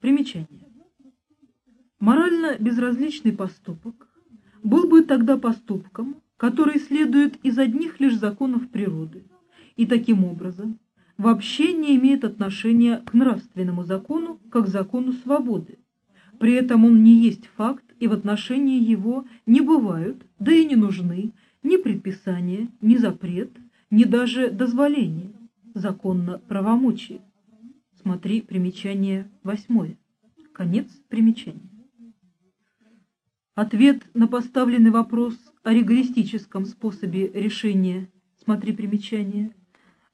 Примечание. Морально безразличный поступок был бы тогда поступком, который следует из одних лишь законов природы, и таким образом вообще не имеет отношения к нравственному закону, как закону свободы. При этом он не есть факт, и в отношении его не бывают, да и не нужны, ни предписания, ни запрет, ни даже дозволения, законно правомочия. Смотри примечание восьмое. Конец примечания. Ответ на поставленный вопрос о ригористическом способе решения, смотри примечание,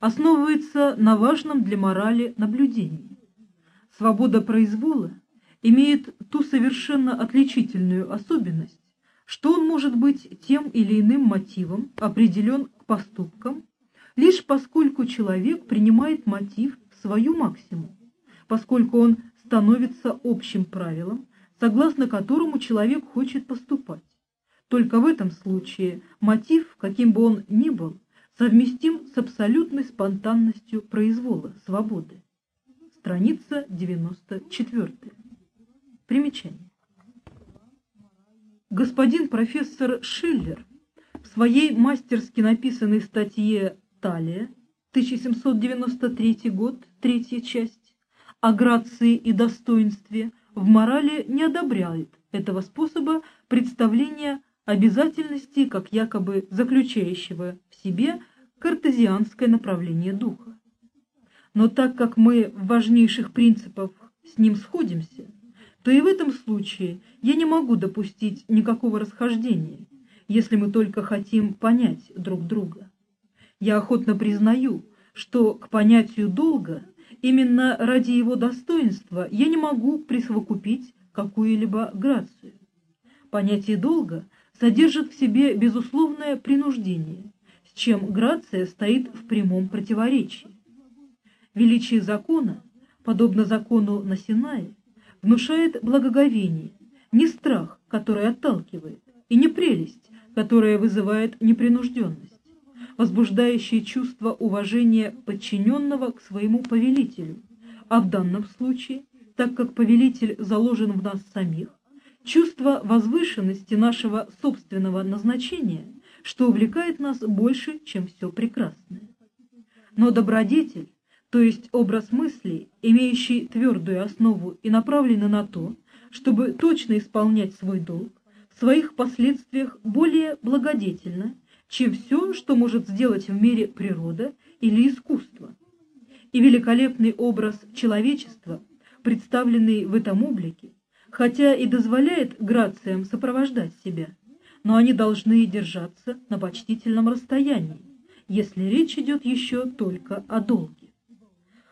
основывается на важном для морали наблюдении. Свобода произвола имеет ту совершенно отличительную особенность, что он может быть тем или иным мотивом определен к поступкам, лишь поскольку человек принимает мотив свою максимум, поскольку он становится общим правилом, согласно которому человек хочет поступать. Только в этом случае мотив, каким бы он ни был, совместим с абсолютной спонтанностью произвола, свободы. Страница 94. Примечание. Господин профессор Шиллер в своей мастерски написанной статье «Талия» 1793 год, третья часть, о грации и достоинстве – в морали не одобряет этого способа представления обязательности как якобы заключающего в себе картезианское направление духа. Но так как мы в важнейших принципах с ним сходимся, то и в этом случае я не могу допустить никакого расхождения, если мы только хотим понять друг друга. Я охотно признаю, что к понятию долга Именно ради его достоинства я не могу присовокупить какую-либо грацию. Понятие долга содержит в себе безусловное принуждение, с чем грация стоит в прямом противоречии. Величие закона, подобно закону на Синае, внушает благоговение, не страх, который отталкивает, и не прелесть, которая вызывает непринужденность возбуждающее чувство уважения подчиненного к своему повелителю, а в данном случае, так как повелитель заложен в нас самих, чувство возвышенности нашего собственного назначения, что увлекает нас больше, чем все прекрасное. Но добродетель, то есть образ мыслей, имеющий твердую основу и направленный на то, чтобы точно исполнять свой долг, в своих последствиях более благодетельно чем все, что может сделать в мире природа или искусство. И великолепный образ человечества, представленный в этом облике, хотя и дозволяет грациям сопровождать себя, но они должны держаться на почтительном расстоянии, если речь идет еще только о долге.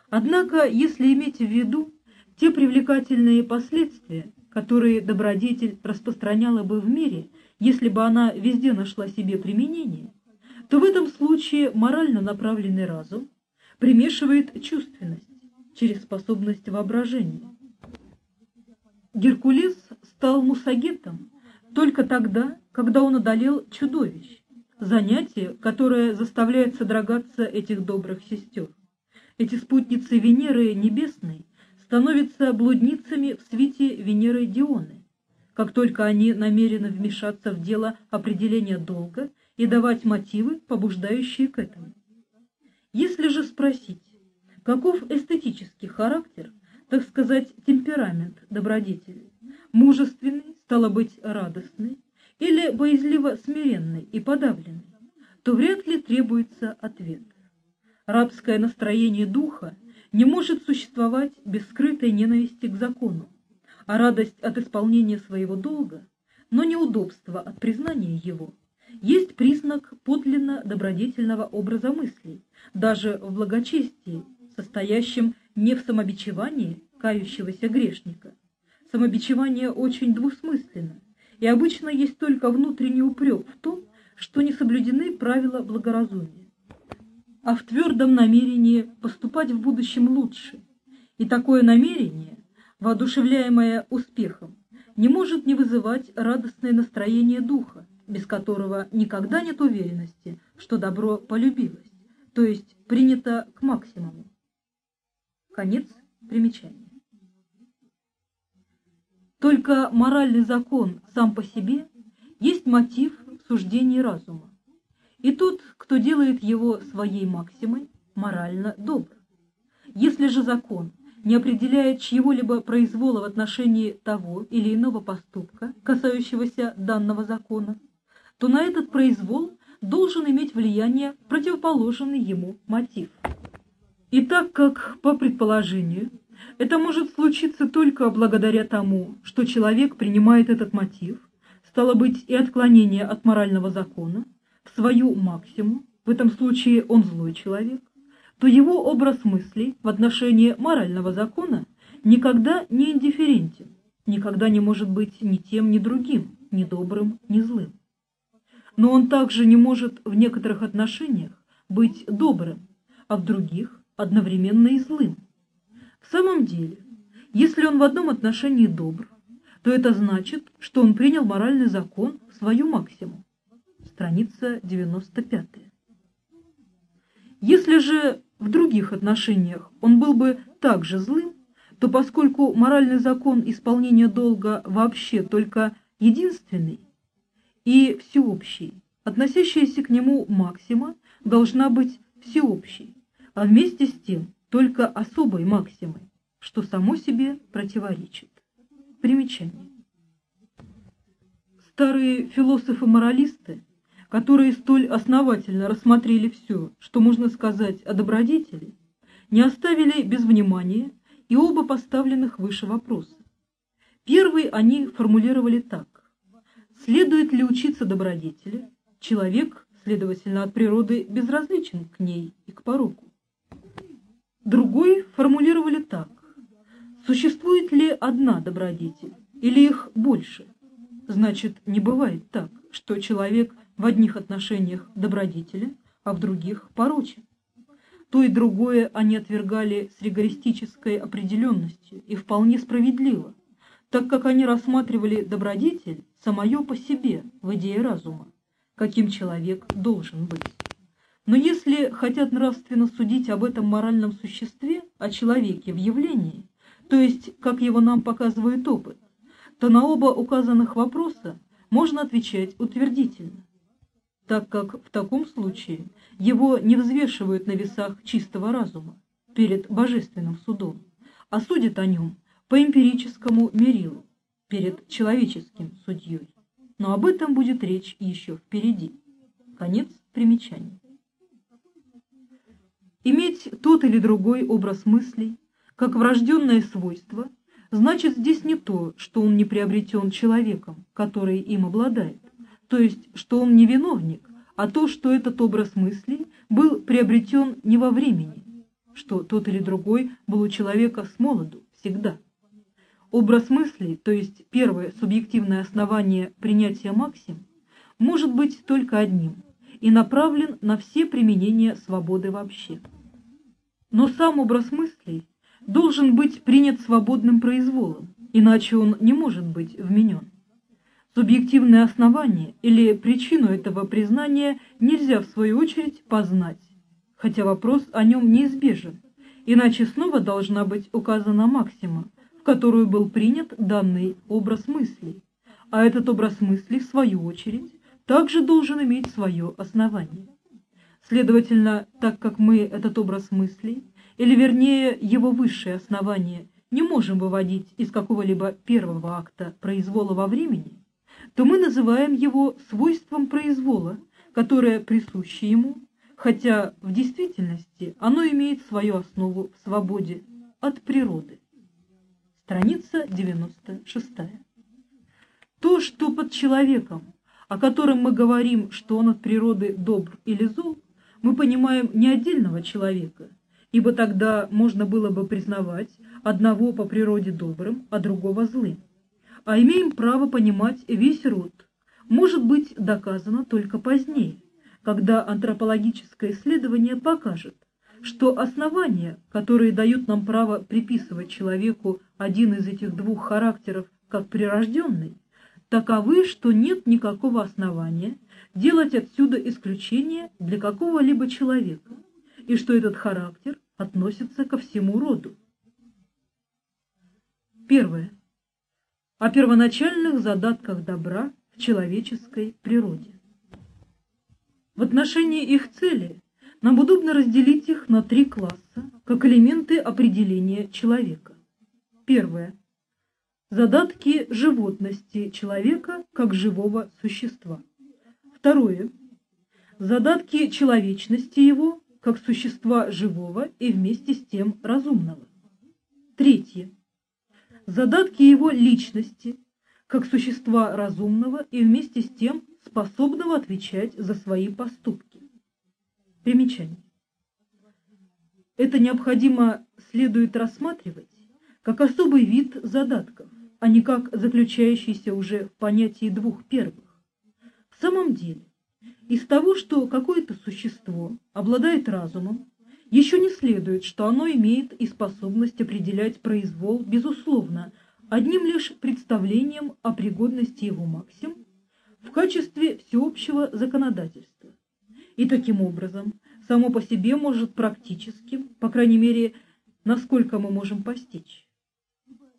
Однако, если иметь в виду те привлекательные последствия, которые добродетель распространяла бы в мире – если бы она везде нашла себе применение, то в этом случае морально направленный разум примешивает чувственность через способность воображения. Геркулес стал мусагетом только тогда, когда он одолел чудовищ, занятие, которое заставляет содрогаться этих добрых сестер. Эти спутницы Венеры Небесной становятся блудницами в свете Венеры Дионы, как только они намерены вмешаться в дело определения долга и давать мотивы, побуждающие к этому. Если же спросить, каков эстетический характер, так сказать, темперамент добродетели, мужественный, стало быть, радостный, или боязливо смиренный и подавленный, то вряд ли требуется ответ. Рабское настроение духа не может существовать без скрытой ненависти к закону, а радость от исполнения своего долга, но неудобство от признания его, есть признак подлинно добродетельного образа мыслей, даже в благочестии, состоящем не в самобичевании кающегося грешника. Самобичевание очень двусмысленно, и обычно есть только внутренний упрек в том, что не соблюдены правила благоразумия, а в твердом намерении поступать в будущем лучше. И такое намерение воодушевляемая успехом, не может не вызывать радостное настроение духа, без которого никогда нет уверенности, что добро полюбилось, то есть принято к максимуму. Конец примечания. Только моральный закон сам по себе есть мотив в суждении разума. И тот, кто делает его своей максимой, морально добр. Если же закон не определяет чьего-либо произвола в отношении того или иного поступка, касающегося данного закона, то на этот произвол должен иметь влияние противоположный ему мотив. И так как, по предположению, это может случиться только благодаря тому, что человек принимает этот мотив, стало быть и отклонение от морального закона, в свою максимум, в этом случае он злой человек, то его образ мыслей в отношении морального закона никогда не индифферентен, никогда не может быть ни тем, ни другим, ни добрым, ни злым. Но он также не может в некоторых отношениях быть добрым, а в других одновременно и злым. В самом деле, если он в одном отношении добр, то это значит, что он принял моральный закон в свою максимум. Страница 95. Если же в других отношениях он был бы также злым, то поскольку моральный закон исполнения долга вообще только единственный и всеобщий, относящаяся к нему максима должна быть всеобщей, а вместе с тем только особой максимой, что само себе противоречит. Примечание. Старые философы-моралисты которые столь основательно рассмотрели все, что можно сказать о добродетели, не оставили без внимания и оба поставленных выше вопроса. Первый они формулировали так. Следует ли учиться добродетели? Человек, следовательно, от природы безразличен к ней и к пороку. Другой формулировали так. Существует ли одна добродетель или их больше? Значит, не бывает так, что человек в одних отношениях добродетелен, а в других порочен. То и другое они отвергали с ригористической определенностью и вполне справедливо, так как они рассматривали добродетель самое по себе в идее разума, каким человек должен быть. Но если хотят нравственно судить об этом моральном существе, о человеке в явлении, то есть, как его нам показывает опыт, то на оба указанных вопроса можно отвечать утвердительно так как в таком случае его не взвешивают на весах чистого разума перед божественным судом, а судят о нем по эмпирическому мерилу перед человеческим судьей. Но об этом будет речь еще впереди. Конец примечания. Иметь тот или другой образ мыслей, как врожденное свойство, значит здесь не то, что он не приобретен человеком, который им обладает, то есть, что он не виновник, а то, что этот образ мыслей был приобретен не во времени, что тот или другой был у человека с молоду, всегда. Образ мыслей, то есть первое субъективное основание принятия максим, может быть только одним и направлен на все применения свободы вообще. Но сам образ мыслей должен быть принят свободным произволом, иначе он не может быть вменен. Субъективное основание или причину этого признания нельзя, в свою очередь, познать, хотя вопрос о нем неизбежен, иначе снова должна быть указана максима, в которую был принят данный образ мыслей, а этот образ мыслей, в свою очередь, также должен иметь свое основание. Следовательно, так как мы этот образ мыслей, или вернее его высшее основание, не можем выводить из какого-либо первого акта произвола во времени, то мы называем его свойством произвола, которое присуще ему, хотя в действительности оно имеет свою основу в свободе от природы. Страница 96. То, что под человеком, о котором мы говорим, что он от природы добр или зол, мы понимаем не отдельного человека, ибо тогда можно было бы признавать одного по природе добрым, а другого злым а имеем право понимать весь род, может быть доказано только позднее, когда антропологическое исследование покажет, что основания, которые дают нам право приписывать человеку один из этих двух характеров как прирожденный, таковы, что нет никакого основания делать отсюда исключение для какого-либо человека, и что этот характер относится ко всему роду. Первое. О первоначальных задатках добра в человеческой природе. В отношении их цели нам удобно разделить их на три класса, как элементы определения человека. Первое. Задатки животности человека как живого существа. Второе. Задатки человечности его как существа живого и вместе с тем разумного. Третье. Задатки его личности как существа разумного и вместе с тем способного отвечать за свои поступки. Примечание. Это необходимо следует рассматривать как особый вид задатков, а не как заключающийся уже в понятии двух первых. В самом деле, из того, что какое-то существо обладает разумом, еще не следует, что оно имеет и способность определять произвол, безусловно, одним лишь представлением о пригодности его максим в качестве всеобщего законодательства. И таким образом само по себе может практическим, по крайней мере, насколько мы можем постичь.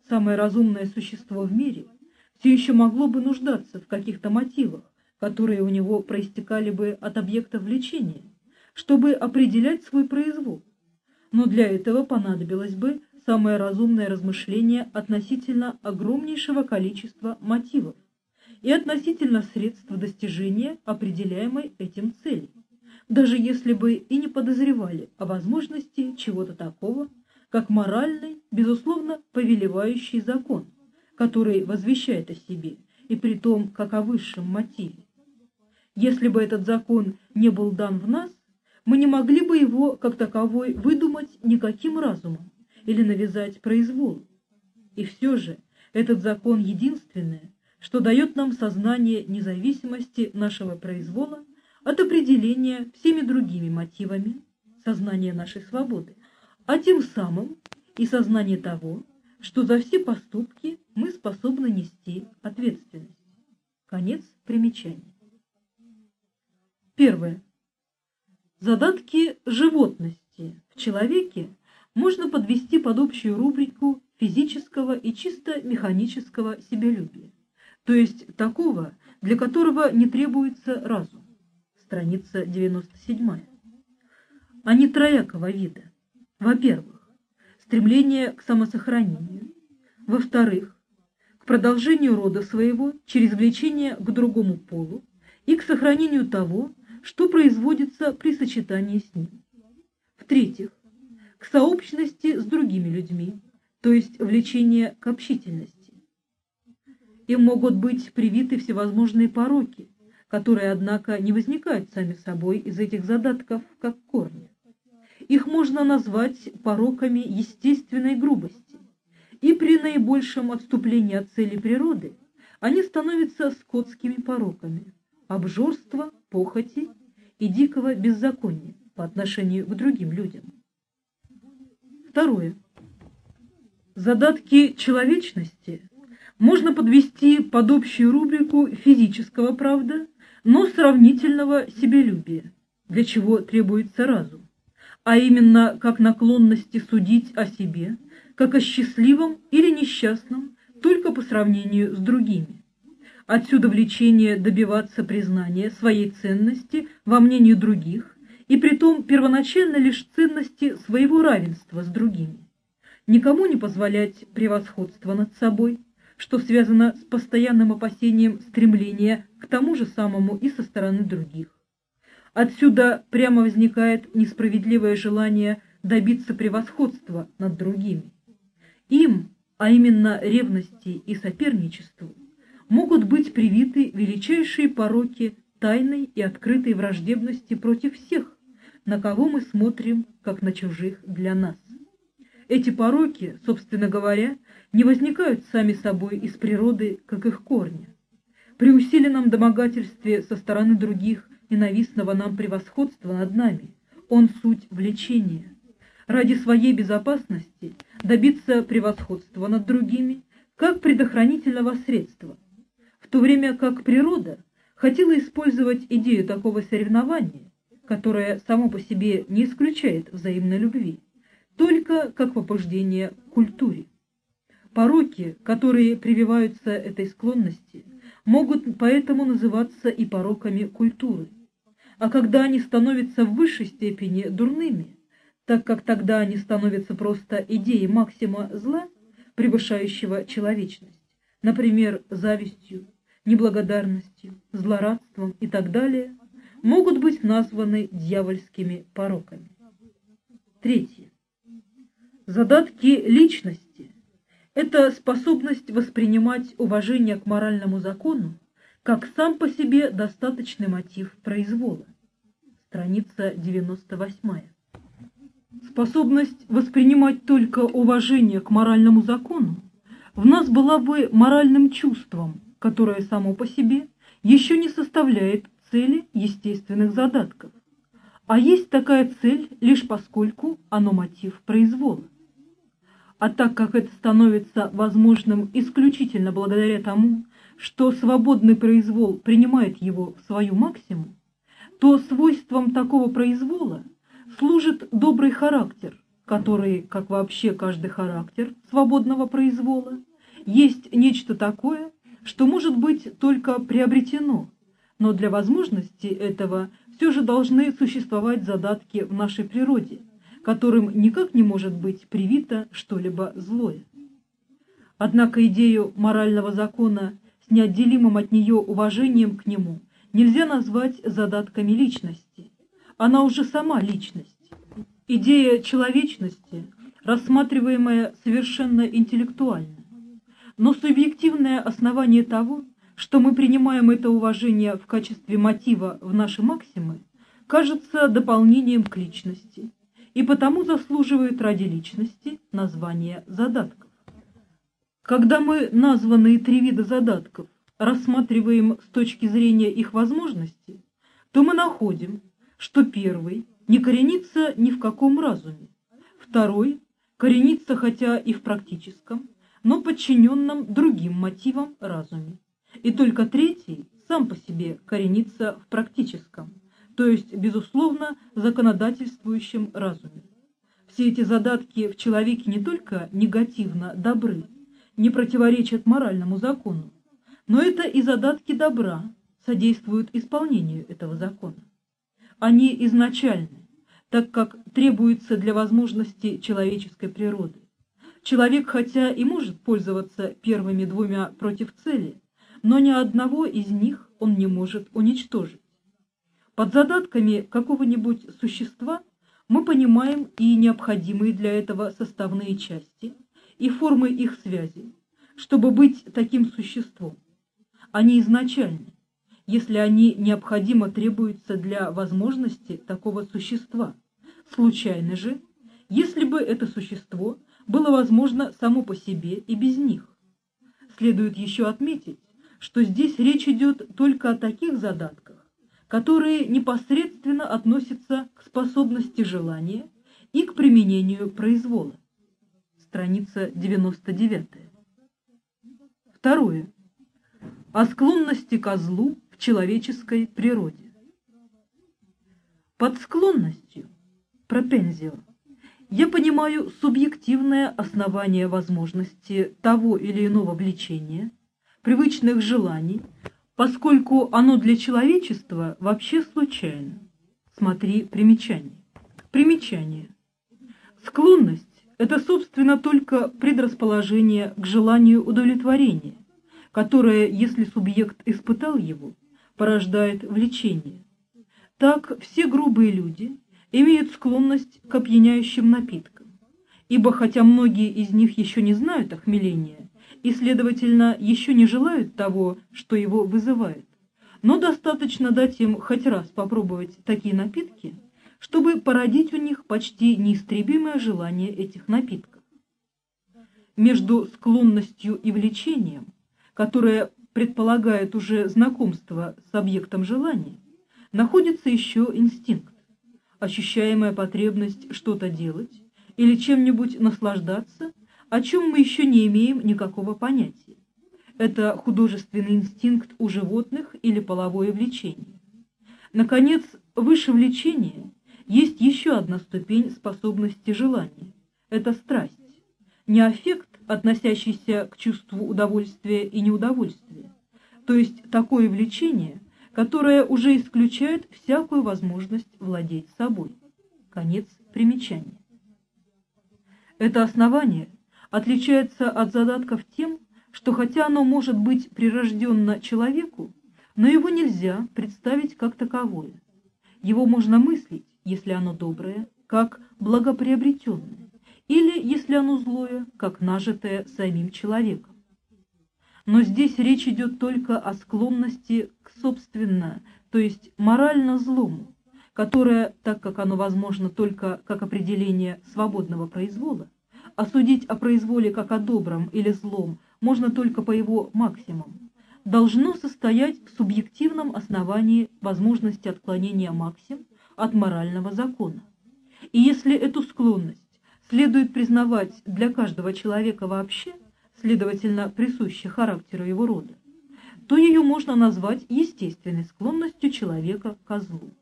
Самое разумное существо в мире все еще могло бы нуждаться в каких-то мотивах, которые у него проистекали бы от объекта влечения, чтобы определять свой произвол. Но для этого понадобилось бы самое разумное размышление относительно огромнейшего количества мотивов и относительно средств достижения определяемой этим цели, даже если бы и не подозревали о возможности чего-то такого, как моральный, безусловно, повелевающий закон, который возвещает о себе, и при том, как о высшем мотиве. Если бы этот закон не был дан в нас, мы не могли бы его, как таковой, выдумать никаким разумом или навязать произвол. И все же этот закон единственное, что дает нам сознание независимости нашего произвола от определения всеми другими мотивами сознания нашей свободы, а тем самым и сознание того, что за все поступки мы способны нести ответственность. Конец примечания. Первое. Задатки животности в человеке можно подвести под общую рубрику физического и чисто механического себялюбия, то есть такого, для которого не требуется разум. Страница 97. Они троякого вида. Во-первых, стремление к самосохранению. Во-вторых, к продолжению рода своего через влечение к другому полу и к сохранению того, что производится при сочетании с ним. В-третьих, к сообщности с другими людьми, то есть влечение к общительности. Им могут быть привиты всевозможные пороки, которые, однако, не возникают сами собой из этих задатков, как корни. Их можно назвать пороками естественной грубости, и при наибольшем отступлении от цели природы они становятся скотскими пороками – обжорства, похоти и дикого беззакония по отношению к другим людям. Второе. Задатки человечности можно подвести под общую рубрику физического правда, но сравнительного себелюбия, для чего требуется разум, а именно как наклонности судить о себе, как о счастливом или несчастном, только по сравнению с другими. Отсюда влечение добиваться признания своей ценности во мнении других, и притом первоначально лишь ценности своего равенства с другими. Никому не позволять превосходства над собой, что связано с постоянным опасением стремления к тому же самому и со стороны других. Отсюда прямо возникает несправедливое желание добиться превосходства над другими. Им, а именно ревности и соперничеству, могут быть привиты величайшие пороки тайной и открытой враждебности против всех, на кого мы смотрим, как на чужих для нас. Эти пороки, собственно говоря, не возникают сами собой из природы, как их корни. При усиленном домогательстве со стороны других ненавистного нам превосходства над нами, он суть влечения. Ради своей безопасности добиться превосходства над другими, как предохранительного средства, то время как природа хотела использовать идею такого соревнования которое само по себе не исключает взаимной любви, только как побуждение к культуре. Пороки, которые прививаются этой склонности, могут поэтому называться и пороками культуры. А когда они становятся в высшей степени дурными, так как тогда они становятся просто идеей максима зла, превышающего человечность, например, завистью, неблагодарностью, злорадством и так далее, могут быть названы дьявольскими пороками. Третье. Задатки личности – это способность воспринимать уважение к моральному закону как сам по себе достаточный мотив произвола. Страница 98. Способность воспринимать только уважение к моральному закону в нас была бы моральным чувством, которое само по себе еще не составляет цели естественных задатков, а есть такая цель лишь поскольку оно мотив произвола. А так как это становится возможным исключительно благодаря тому, что свободный произвол принимает его в свою максимум, то свойством такого произвола служит добрый характер, который, как вообще каждый характер свободного произвола, есть нечто такое, что может быть только приобретено, но для возможности этого все же должны существовать задатки в нашей природе, которым никак не может быть привито что-либо злое. Однако идею морального закона с неотделимым от нее уважением к нему нельзя назвать задатками личности. Она уже сама личность. Идея человечности, рассматриваемая совершенно интеллектуально. Но субъективное основание того, что мы принимаем это уважение в качестве мотива в наши максимы, кажется дополнением к личности и потому заслуживает ради личности названия задатков. Когда мы названные три вида задатков рассматриваем с точки зрения их возможностей, то мы находим, что первый не коренится ни в каком разуме, второй коренится хотя и в практическом, но подчиненном другим мотивам разуме. И только третий сам по себе коренится в практическом, то есть, безусловно, законодательствующем разуме. Все эти задатки в человеке не только негативно добры, не противоречат моральному закону, но это и задатки добра содействуют исполнению этого закона. Они изначальны, так как требуются для возможности человеческой природы. Человек хотя и может пользоваться первыми двумя против цели, но ни одного из них он не может уничтожить. Под задатками какого-нибудь существа мы понимаем и необходимые для этого составные части, и формы их связи, чтобы быть таким существом. Они изначальны, если они необходимо требуются для возможности такого существа. Случайно же, если бы это существо было возможно само по себе и без них. Следует еще отметить, что здесь речь идет только о таких задатках, которые непосредственно относятся к способности желания и к применению произвола. Страница 99. Второе. О склонности ко злу в человеческой природе. Под склонностью, пропензио, я понимаю субъективное основание возможности того или иного влечения – привычных желаний, поскольку оно для человечества вообще случайно. Смотри примечание. Примечание. Склонность – это, собственно, только предрасположение к желанию удовлетворения, которое, если субъект испытал его, порождает влечение. Так все грубые люди имеют склонность к опьяняющим напиткам, ибо хотя многие из них еще не знают охмеления, и, следовательно, еще не желают того, что его вызывает. Но достаточно дать им хоть раз попробовать такие напитки, чтобы породить у них почти неистребимое желание этих напитков. Между склонностью и влечением, которое предполагает уже знакомство с объектом желания, находится еще инстинкт, ощущаемая потребность что-то делать или чем-нибудь наслаждаться – о чем мы еще не имеем никакого понятия. Это художественный инстинкт у животных или половое влечение. Наконец, выше влечения есть еще одна ступень способности желания. Это страсть. Не аффект, относящийся к чувству удовольствия и неудовольствия, то есть такое влечение, которое уже исключает всякую возможность владеть собой. Конец примечания. Это основание отличается от задатков тем, что хотя оно может быть прирожденно человеку, но его нельзя представить как таковое. Его можно мыслить, если оно доброе, как благоприобретенное, или, если оно злое, как нажитое самим человеком. Но здесь речь идет только о склонности к собственно, то есть морально злому, которое, так как оно возможно только как определение свободного произвола, а судить о произволе как о добром или злом можно только по его максимуму, должно состоять в субъективном основании возможности отклонения максим от морального закона. И если эту склонность следует признавать для каждого человека вообще, следовательно, присущей характеру его рода, то ее можно назвать естественной склонностью человека к злу.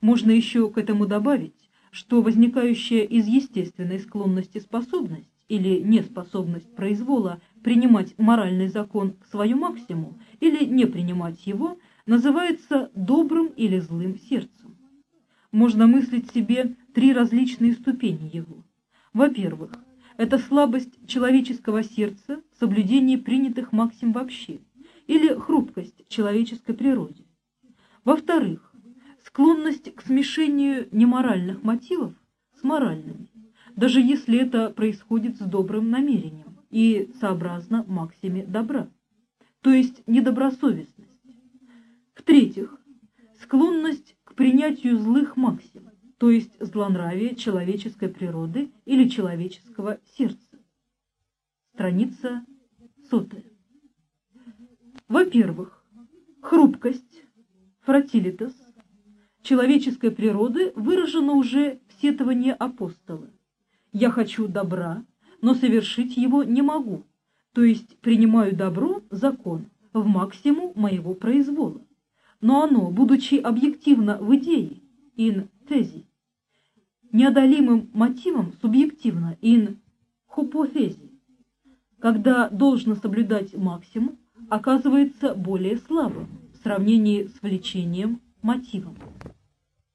Можно еще к этому добавить, что возникающая из естественной склонности способность или неспособность произвола принимать моральный закон к свою максимум или не принимать его, называется добрым или злым сердцем. Можно мыслить себе три различные ступени его. Во-первых, это слабость человеческого сердца в соблюдении принятых максим вообще, или хрупкость человеческой природе. Во-вторых, склонность к смешению неморальных мотивов с моральными, даже если это происходит с добрым намерением и сообразно максиме добра, то есть недобросовестность. В-третьих, склонность к принятию злых максим, то есть злонравие человеческой природы или человеческого сердца. Страница сотая. Во-первых, хрупкость, фратилитас, человеческой природы выражено уже в сетовании апостола. «Я хочу добра, но совершить его не могу, то есть принимаю добро, закон, в максимум моего произвола. Но оно, будучи объективно в идее, in тези, неодолимым мотивом субъективно, in хупофези, когда должно соблюдать максимум, оказывается более слабым в сравнении с влечением мотивом.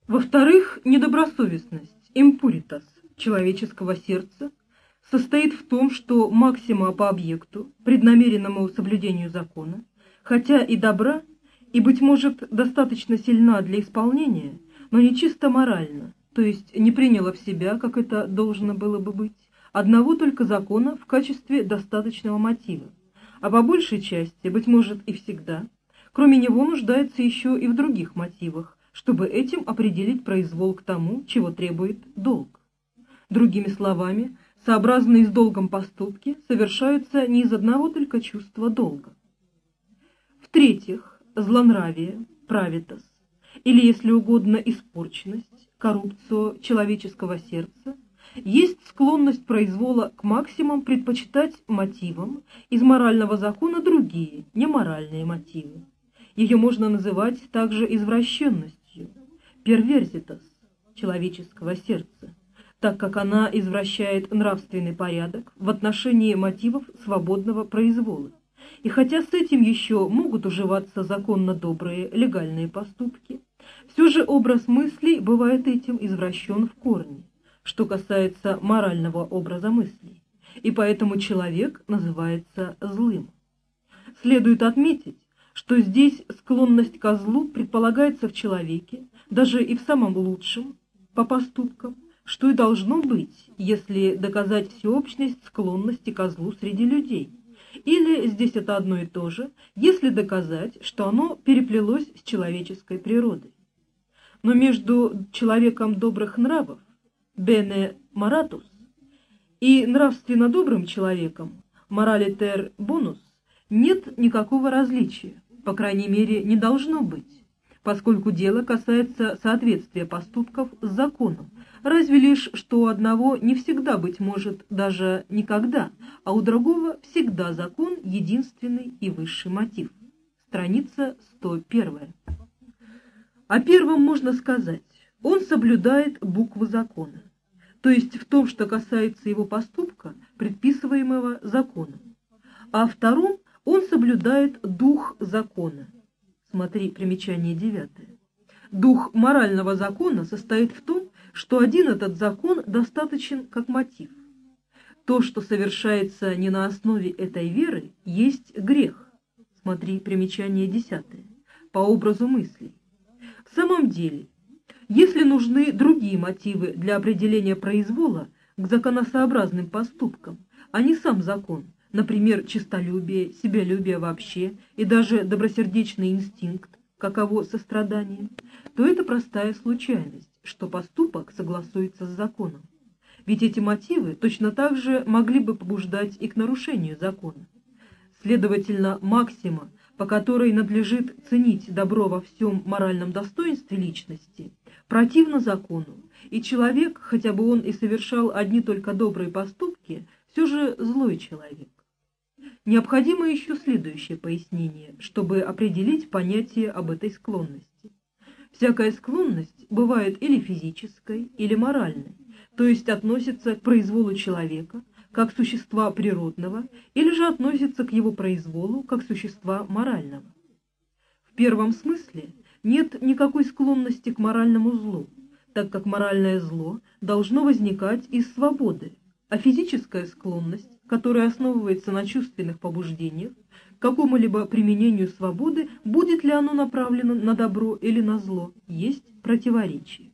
Во-вторых, недобросовестность, импуритас человеческого сердца состоит в том, что максима по объекту, преднамеренному соблюдению закона, хотя и добра, и, быть может, достаточно сильна для исполнения, но не чисто морально, то есть не приняла в себя, как это должно было бы быть, одного только закона в качестве достаточного мотива, а по большей части, быть может, и всегда, кроме него нуждается еще и в других мотивах, чтобы этим определить произвол к тому, чего требует долг. Другими словами, сообразные с долгом поступки совершаются не из одного только чувства долга. В-третьих, злонравие, правитас, или, если угодно, испорченность, коррупцию человеческого сердца, есть склонность произвола к максимум предпочитать мотивам из морального закона другие, неморальные мотивы. Ее можно называть также извращенностью, перверзитас человеческого сердца, так как она извращает нравственный порядок в отношении мотивов свободного произвола. И хотя с этим еще могут уживаться законно добрые легальные поступки, все же образ мыслей бывает этим извращен в корне, что касается морального образа мыслей, и поэтому человек называется злым. Следует отметить, что здесь склонность ко злу предполагается в человеке, даже и в самом лучшем, по поступкам, что и должно быть, если доказать всеобщность склонности ко злу среди людей. Или здесь это одно и то же, если доказать, что оно переплелось с человеческой природой. Но между человеком добрых нравов, бене маратус, и нравственно добрым человеком, моралитер бонус, нет никакого различия, по крайней мере, не должно быть поскольку дело касается соответствия поступков с законом, разве лишь что у одного не всегда, быть может, даже никогда, а у другого всегда закон – единственный и высший мотив. Страница 101. О первом можно сказать, он соблюдает букву закона. то есть в том, что касается его поступка, предписываемого законом. А втором он соблюдает дух закона. Смотри примечание девятое. Дух морального закона состоит в том, что один этот закон достаточен как мотив. То, что совершается не на основе этой веры, есть грех. Смотри примечание десятое. По образу мыслей. В самом деле, если нужны другие мотивы для определения произвола к законосообразным поступкам, а не сам закон, например, честолюбие, себялюбие вообще и даже добросердечный инстинкт, каково сострадание, то это простая случайность, что поступок согласуется с законом. Ведь эти мотивы точно так же могли бы побуждать и к нарушению закона. Следовательно, максима, по которой надлежит ценить добро во всем моральном достоинстве личности, противно закону, и человек, хотя бы он и совершал одни только добрые поступки, все же злой человек. Необходимо еще следующее пояснение, чтобы определить понятие об этой склонности. Всякая склонность бывает или физической, или моральной, то есть относится к произволу человека, как существа природного, или же относится к его произволу, как существа морального. В первом смысле нет никакой склонности к моральному злу, так как моральное зло должно возникать из свободы, а физическая склонность, которая основывается на чувственных побуждениях, какому-либо применению свободы, будет ли оно направлено на добро или на зло, есть противоречие.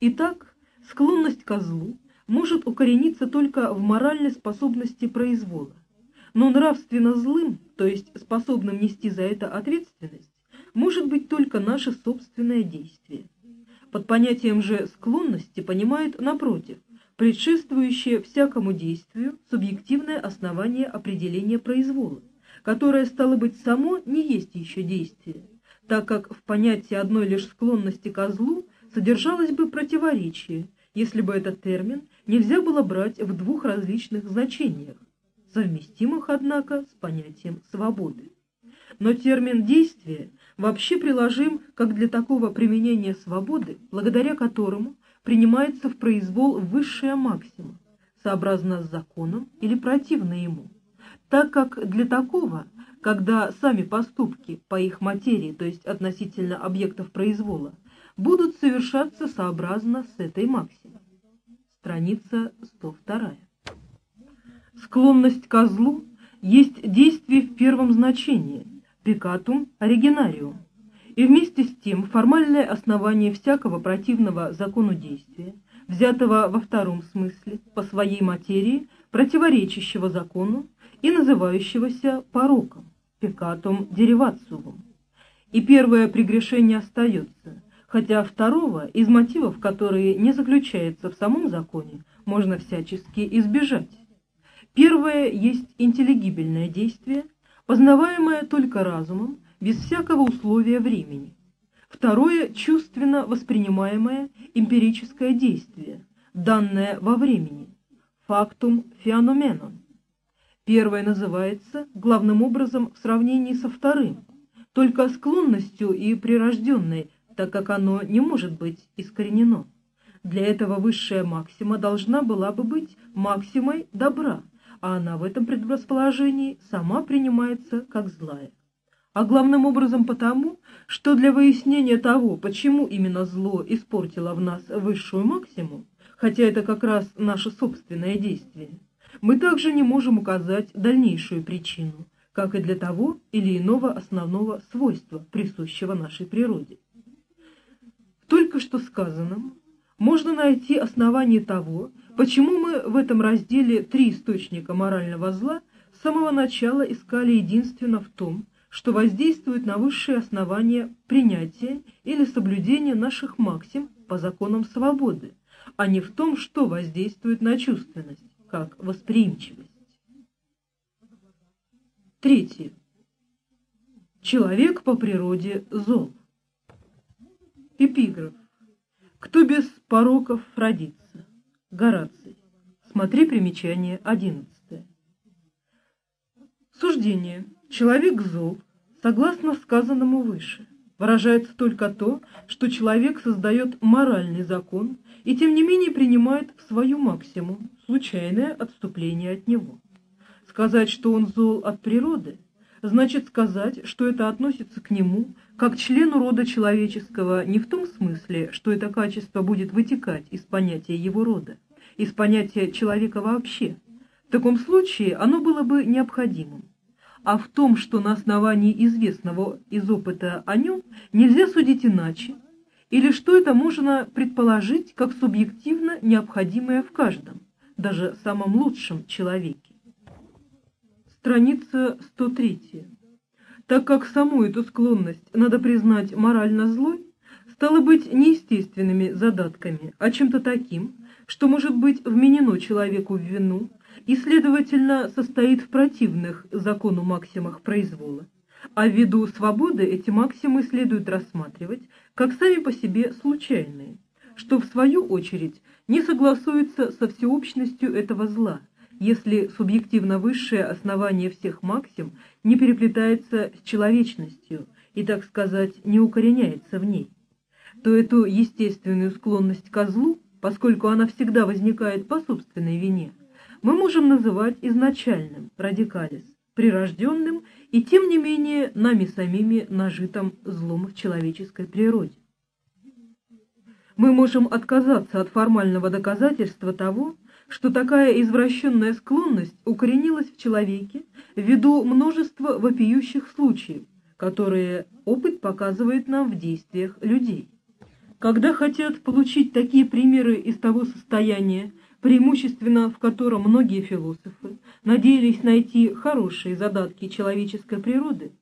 Итак, склонность ко злу может укорениться только в моральной способности произвола, но нравственно злым, то есть способным нести за это ответственность, может быть только наше собственное действие. Под понятием же склонности понимают, напротив, предшествующее всякому действию субъективное основание определения произвола, которое, стало быть, само не есть еще действие, так как в понятии одной лишь склонности ко злу содержалось бы противоречие, если бы этот термин нельзя было брать в двух различных значениях, совместимых, однако, с понятием свободы. Но термин «действие» вообще приложим как для такого применения свободы, благодаря которому принимается в произвол высшая максима, сообразно с законом или противно ему, так как для такого, когда сами поступки по их материи, то есть относительно объектов произвола, будут совершаться сообразно с этой максимой. Страница 102. Склонность к злу есть действие в первом значении, пикатум оригинариум, и вместе с тем формальное основание всякого противного закону действия, взятого во втором смысле по своей материи, противоречащего закону и называющегося пороком, пекатум деривациум. И первое прегрешение остается, хотя второго из мотивов, которые не заключаются в самом законе, можно всячески избежать. Первое есть интеллигибельное действие, познаваемое только разумом, без всякого условия времени. Второе – чувственно воспринимаемое эмпирическое действие, данное во времени, фактум феноменон. Первое называется, главным образом, в сравнении со вторым, только склонностью и прирожденной, так как оно не может быть искоренено. Для этого высшая максима должна была бы быть максимой добра, а она в этом предрасположении сама принимается как злая а главным образом потому, что для выяснения того, почему именно зло испортило в нас высшую максимум, хотя это как раз наше собственное действие, мы также не можем указать дальнейшую причину, как и для того или иного основного свойства, присущего нашей природе. В только что сказанном можно найти основание того, почему мы в этом разделе «Три источника морального зла» с самого начала искали единственно в том, что воздействует на высшие основания принятия или соблюдения наших максим по законам свободы, а не в том, что воздействует на чувственность, как восприимчивость. Третье. Человек по природе зол. Эпиграф. Кто без пороков родится? Гораций. Смотри примечание 11. Суждение. Человек зол, согласно сказанному выше. Выражается только то, что человек создает моральный закон и тем не менее принимает в свою максимум случайное отступление от него. Сказать, что он зол от природы, значит сказать, что это относится к нему как члену рода человеческого не в том смысле, что это качество будет вытекать из понятия его рода, из понятия человека вообще. В таком случае оно было бы необходимым. А в том, что на основании известного из опыта о нем нельзя судить иначе, или что это можно предположить как субъективно необходимое в каждом, даже самом лучшем человеке. Страница 103. Так как саму эту склонность надо признать морально злой, стало быть неестественными задатками, а чем-то таким, что может быть вменено человеку в вину и, следовательно, состоит в противных закону максимах произвола. А ввиду свободы эти максимы следует рассматривать как сами по себе случайные, что в свою очередь не согласуется со всеобщностью этого зла – если субъективно высшее основание всех максим не переплетается с человечностью и, так сказать, не укореняется в ней, то эту естественную склонность к злу, поскольку она всегда возникает по собственной вине, мы можем называть изначальным, радикалис, прирожденным и, тем не менее, нами самими нажитым злом в человеческой природе. Мы можем отказаться от формального доказательства того, что такая извращенная склонность укоренилась в человеке ввиду множества вопиющих случаев, которые опыт показывает нам в действиях людей. Когда хотят получить такие примеры из того состояния, преимущественно в котором многие философы надеялись найти хорошие задатки человеческой природы,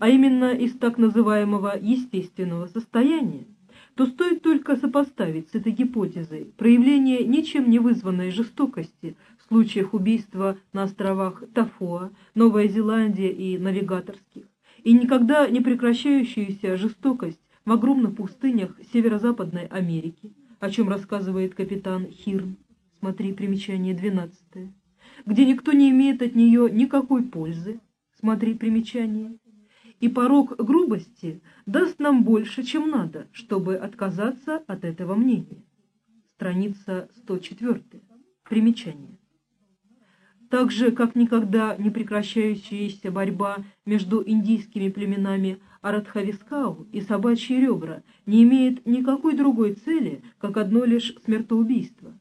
а именно из так называемого естественного состояния, то стоит только сопоставить с этой гипотезой проявление ничем не вызванной жестокости в случаях убийства на островах Тафоа, Новая Зеландия и Навигаторских, и никогда не прекращающуюся жестокость в огромных пустынях Северо-Западной Америки, о чем рассказывает капитан Хирн, смотри примечание 12, где никто не имеет от нее никакой пользы, смотри примечание, и порог грубости даст нам больше, чем надо, чтобы отказаться от этого мнения. Страница 104. Примечание. Так же, как никогда не прекращающаяся борьба между индийскими племенами Арадхавискау и собачьи ребра не имеет никакой другой цели, как одно лишь смертоубийство.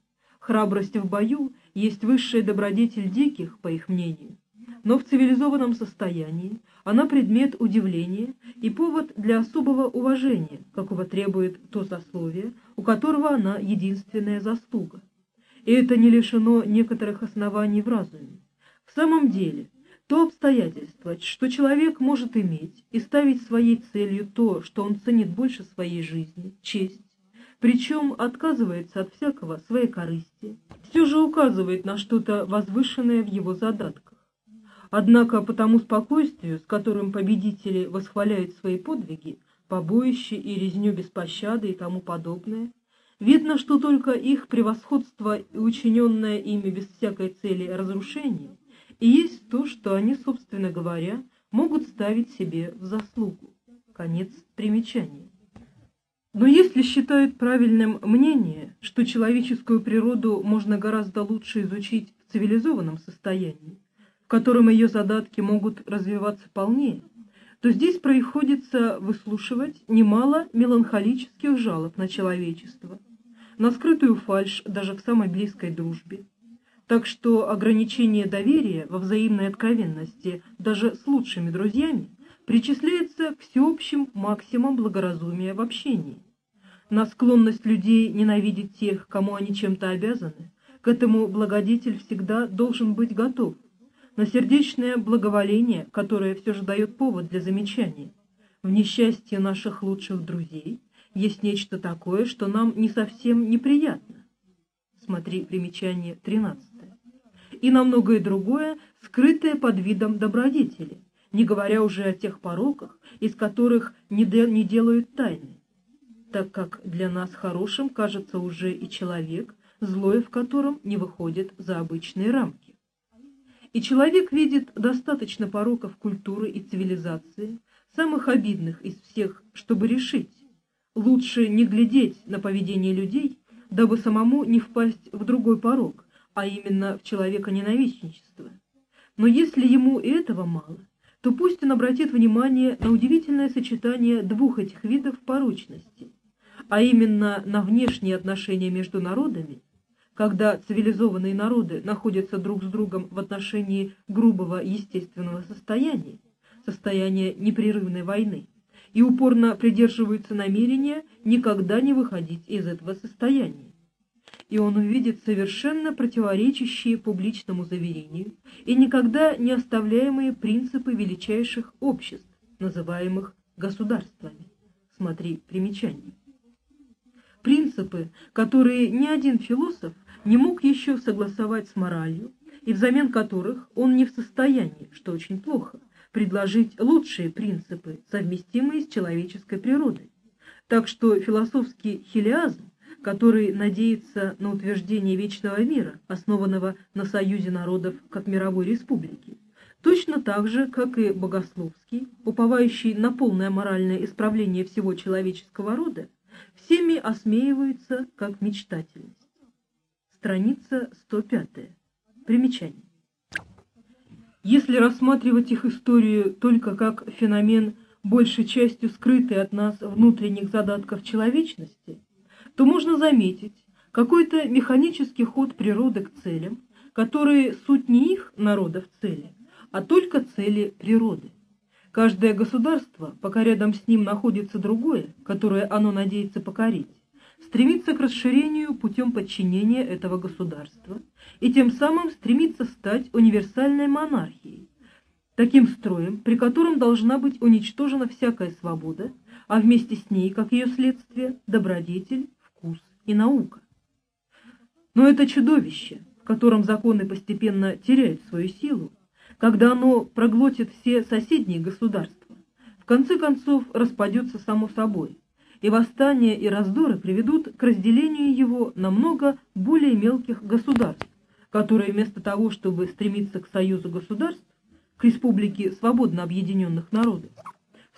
Храбрость в бою есть высшая добродетель диких, по их мнению, но в цивилизованном состоянии она предмет удивления и повод для особого уважения, какого требует то сословие, у которого она единственная заслуга. И это не лишено некоторых оснований в разуме. В самом деле, то обстоятельство, что человек может иметь и ставить своей целью то, что он ценит больше своей жизни, честь, причем отказывается от всякого своей корысти, все же указывает на что-то возвышенное в его задатках. Однако по тому спокойствию, с которым победители восхваляют свои подвиги, побоище и резню без пощады и тому подобное, видно, что только их превосходство и учиненное ими без всякой цели разрушение и есть то, что они, собственно говоря, могут ставить себе в заслугу. Конец примечания. Но если считают правильным мнение, что человеческую природу можно гораздо лучше изучить в цивилизованном состоянии, котором ее задатки могут развиваться полнее, то здесь приходится выслушивать немало меланхолических жалоб на человечество, на скрытую фальшь даже в самой близкой дружбе. Так что ограничение доверия во взаимной откровенности даже с лучшими друзьями причисляется к всеобщим максимам благоразумия в общении. На склонность людей ненавидеть тех, кому они чем-то обязаны, к этому благодетель всегда должен быть готов – на сердечное благоволение, которое все же дает повод для замечания. В несчастье наших лучших друзей есть нечто такое, что нам не совсем неприятно. Смотри примечание 13. И на многое другое, скрытое под видом добродетели, не говоря уже о тех пороках, из которых не, де не делают тайны, так как для нас хорошим кажется уже и человек, злое в котором не выходит за обычные рамки. И человек видит достаточно пороков культуры и цивилизации, самых обидных из всех, чтобы решить. Лучше не глядеть на поведение людей, дабы самому не впасть в другой порог, а именно в человека ненавистничество. Но если ему этого мало, то пусть он обратит внимание на удивительное сочетание двух этих видов порочности, а именно на внешние отношения между народами, когда цивилизованные народы находятся друг с другом в отношении грубого естественного состояния, состояния непрерывной войны, и упорно придерживаются намерения никогда не выходить из этого состояния и он увидит совершенно противоречащие публичному заверению и никогда не оставляемые принципы величайших обществ, называемых государствами. Смотри примечание. Принципы, которые ни один философ не мог еще согласовать с моралью, и взамен которых он не в состоянии, что очень плохо, предложить лучшие принципы, совместимые с человеческой природой. Так что философский хилиазм который надеется на утверждение вечного мира, основанного на союзе народов как мировой республики, точно так же, как и богословский, уповающий на полное моральное исправление всего человеческого рода, всеми осмеиваются как мечтательность. Страница 105. Примечание. Если рассматривать их историю только как феномен, большей частью скрытый от нас внутренних задатков человечности, то можно заметить какой-то механический ход природы к целям, которые суть не их народов цели, а только цели природы. Каждое государство, пока рядом с ним находится другое, которое оно надеется покорить, стремится к расширению путем подчинения этого государства и тем самым стремится стать универсальной монархией, таким строем, при котором должна быть уничтожена всякая свобода, а вместе с ней, как ее следствие, добродетель, и наука. Но это чудовище, в котором законы постепенно теряют свою силу, когда оно проглотит все соседние государства, в конце концов распадется само собой, и восстания и раздоры приведут к разделению его на много более мелких государств, которые вместо того, чтобы стремиться к союзу государств, к республике свободно объединенных народов,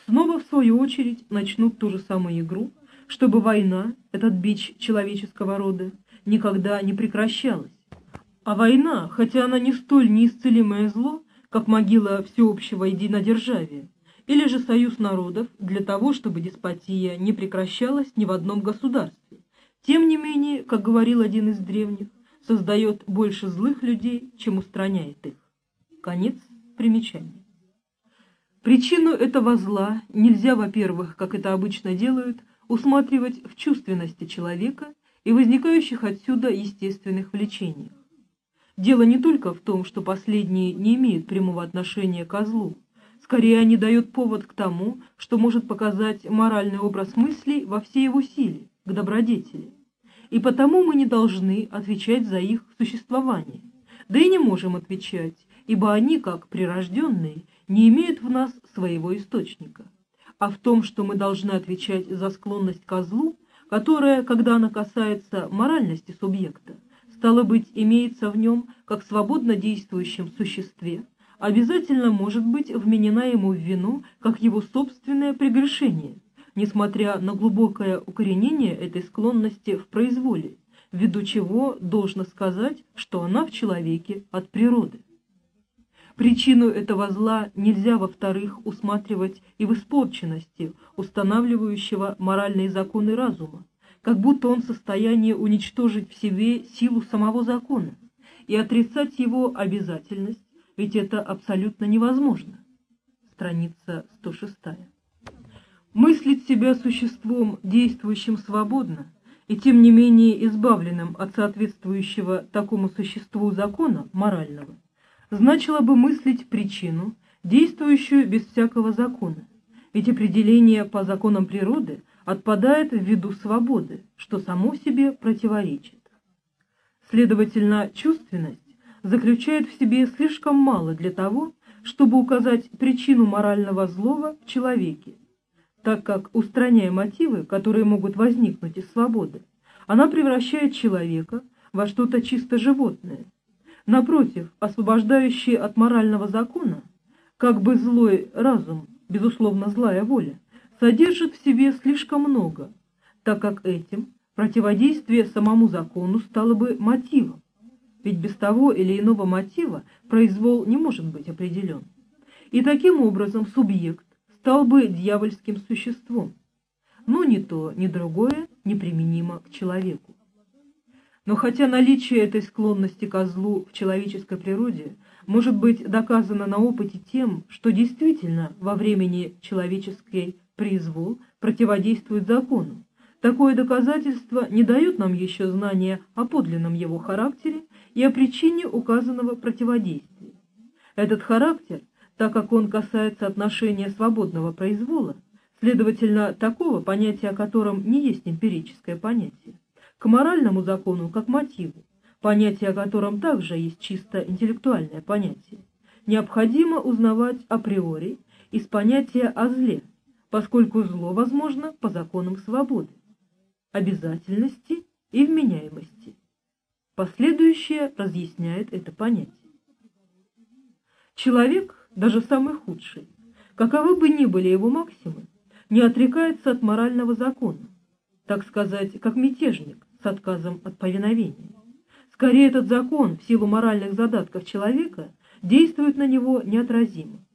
снова в свою очередь начнут ту же самую игру, чтобы война, этот бич человеческого рода, никогда не прекращалась. А война, хотя она не столь неисцелимое зло, как могила всеобщего единодержавия, или же союз народов для того, чтобы деспотия не прекращалась ни в одном государстве, тем не менее, как говорил один из древних, создает больше злых людей, чем устраняет их. Конец примечания. Причину этого зла нельзя, во-первых, как это обычно делают, усматривать в чувственности человека и возникающих отсюда естественных влечениях. Дело не только в том, что последние не имеют прямого отношения к злу, скорее они дают повод к тому, что может показать моральный образ мыслей во всей его силе, к добродетели. И потому мы не должны отвечать за их существование, да и не можем отвечать, ибо они, как прирожденные, не имеют в нас своего источника а в том, что мы должны отвечать за склонность ко злу, которая, когда она касается моральности субъекта, стало быть, имеется в нем как свободно действующем существе, обязательно может быть вменена ему в вину как его собственное прегрешение, несмотря на глубокое укоренение этой склонности в произволе, ввиду чего должно сказать, что она в человеке от природы. Причину этого зла нельзя, во-вторых, усматривать и в испорченности, устанавливающего моральные законы разума, как будто он в состоянии уничтожить в себе силу самого закона и отрицать его обязательность, ведь это абсолютно невозможно. Страница 106. Мыслить себя существом, действующим свободно, и тем не менее избавленным от соответствующего такому существу закона морального, значило бы мыслить причину, действующую без всякого закона, ведь определение по законам природы отпадает в виду свободы, что само себе противоречит. Следовательно, чувственность заключает в себе слишком мало для того, чтобы указать причину морального злого в человеке, так как, устраняя мотивы, которые могут возникнуть из свободы, она превращает человека во что-то чисто животное, Напротив, освобождающий от морального закона, как бы злой разум безусловно злая воля, содержит в себе слишком много, так как этим противодействие самому закону стало бы мотивом, ведь без того или иного мотива произвол не может быть определен. И таким образом субъект стал бы дьявольским существом, но ни то, ни другое неприменимо к человеку. Но хотя наличие этой склонности ко злу в человеческой природе может быть доказано на опыте тем, что действительно во времени человеческий произвол противодействует закону, такое доказательство не дает нам еще знания о подлинном его характере и о причине указанного противодействия. Этот характер, так как он касается отношения свободного произвола, следовательно, такого понятия, о котором не есть эмпирическое понятие, к моральному закону как мотиву, понятие о котором также есть чисто интеллектуальное понятие, необходимо узнавать априори из понятия о зле, поскольку зло возможно по законам свободы, обязательности и вменяемости. Последующее разъясняет это понятие. Человек, даже самый худший, каковы бы ни были его максимы, не отрекается от морального закона, так сказать, как мятежник, с отказом от повиновения. Скорее, этот закон, в силу моральных задатков человека, действует на него неотразимо.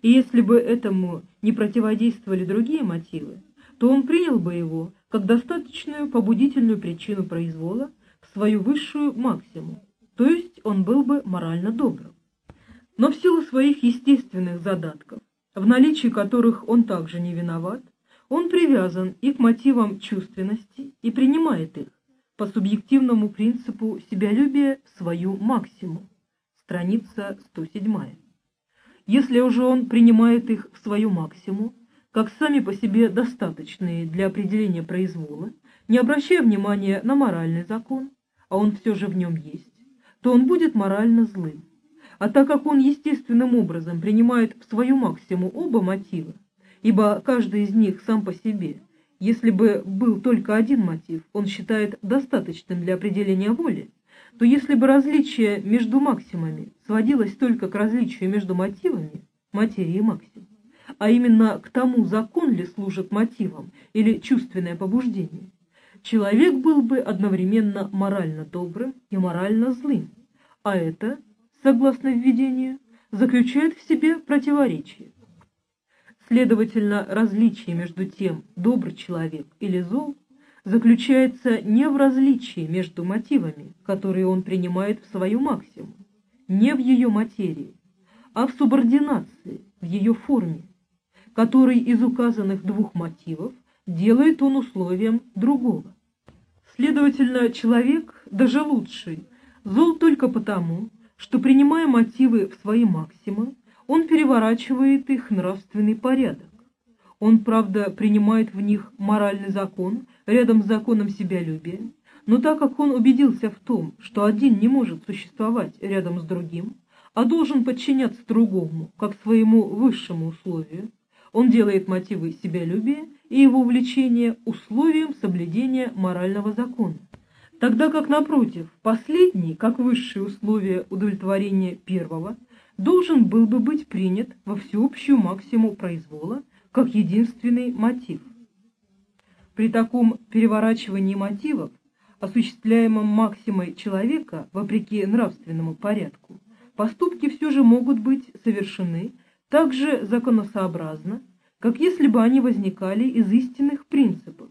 И если бы этому не противодействовали другие мотивы, то он принял бы его как достаточную побудительную причину произвола в свою высшую максимум, то есть он был бы морально добрым. Но в силу своих естественных задатков, в наличии которых он также не виноват, он привязан и к мотивам чувственности и принимает их, по субъективному принципу себялюбия свою максимум. Страница 107. Если уже он принимает их в свою максимум, как сами по себе достаточные для определения произвола, не обращая внимания на моральный закон, а он все же в нем есть, то он будет морально злым. А так как он естественным образом принимает в свою максимум оба мотива, ибо каждый из них сам по себе – если бы был только один мотив, он считает достаточным для определения воли, то если бы различие между максимами сводилось только к различию между мотивами, материи максим, а именно к тому, закон ли служит мотивом или чувственное побуждение, человек был бы одновременно морально добрым и морально злым, а это, согласно введению, заключает в себе противоречие. Следовательно, различие между тем, добрый человек или зол, заключается не в различии между мотивами, которые он принимает в свою максимум, не в ее материи, а в субординации, в ее форме, который из указанных двух мотивов делает он условием другого. Следовательно, человек, даже лучший, зол только потому, что, принимая мотивы в свои максимы, он переворачивает их нравственный порядок. Он, правда, принимает в них моральный закон рядом с законом себялюбия, но так как он убедился в том, что один не может существовать рядом с другим, а должен подчиняться другому, как своему высшему условию, он делает мотивы себялюбия и его влечения условием соблюдения морального закона. Тогда как, напротив, последний, как высшее условие удовлетворения первого – должен был бы быть принят во всеобщую максиму произвола как единственный мотив. При таком переворачивании мотивов, осуществляемом максимой человека вопреки нравственному порядку, поступки все же могут быть совершены так же законосообразно, как если бы они возникали из истинных принципов,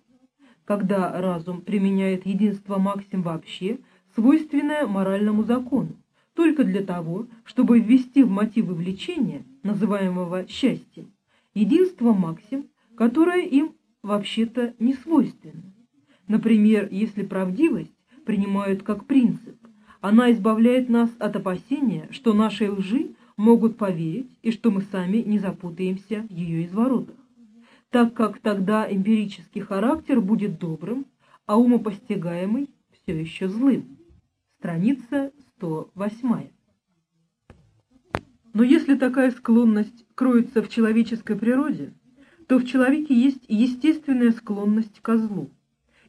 когда разум применяет единство максим вообще, свойственное моральному закону, только для того, чтобы ввести в мотивы влечения, называемого счастьем, единство максим, которое им вообще-то не свойственно. Например, если правдивость принимают как принцип, она избавляет нас от опасения, что нашей лжи могут поверить и что мы сами не запутаемся в ее изворотах, так как тогда эмпирический характер будет добрым, а умопостигаемый все еще злым. Страница 108. Но если такая склонность кроется в человеческой природе, то в человеке есть естественная склонность к злу.